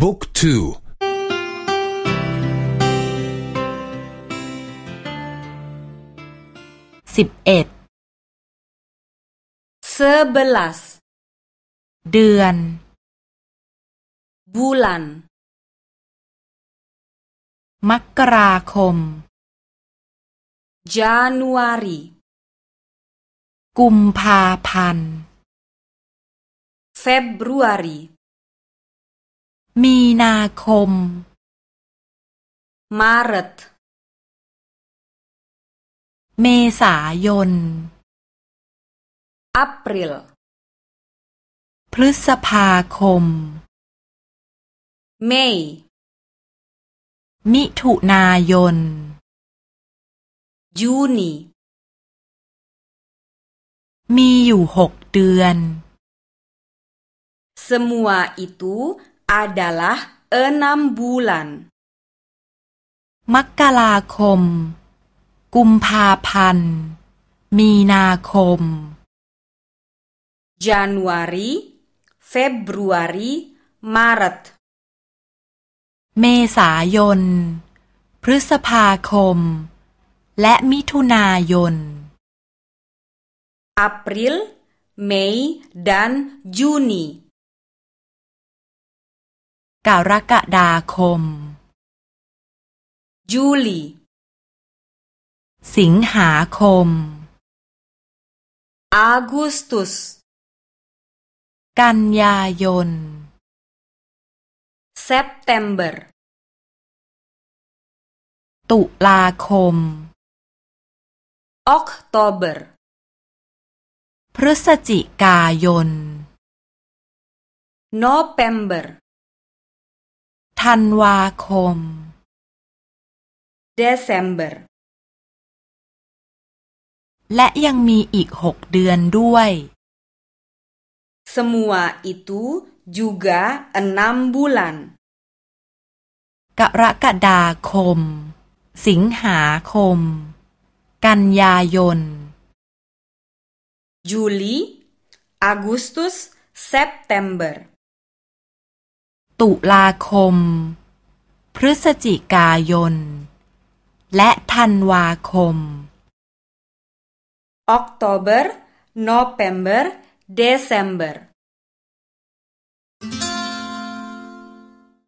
บุ๊กทูสิบเอ็ดเซเบลัสเดือนบูลันมกราคม Januari กุมภาพันธ์ Februari มีนาคม Maret เมษายน April พฤษภาคม Mei มิถุนายน Juni มีอยู่หกเดือน Semua itu adalah enam bulan มกราคมกุมภาพันธ์มีนาคม Januari Februari Maret เมษายน พฤษภาคม และมิถุนายน April Mei dan Juni กรกฎาคม Juli สิงหาคม Agustus กันยายน September ตุลาคม Oktober พฤศจิกายน November ธันวาคม Desember และยังมีอีกหกเดือนด้วย Semua itu juga enam bulan กรกฎาคม สิงหาคม กันยายน Juli Agustus September ตุลาคม พฤศจิกายน และธันวาคม Oktober November December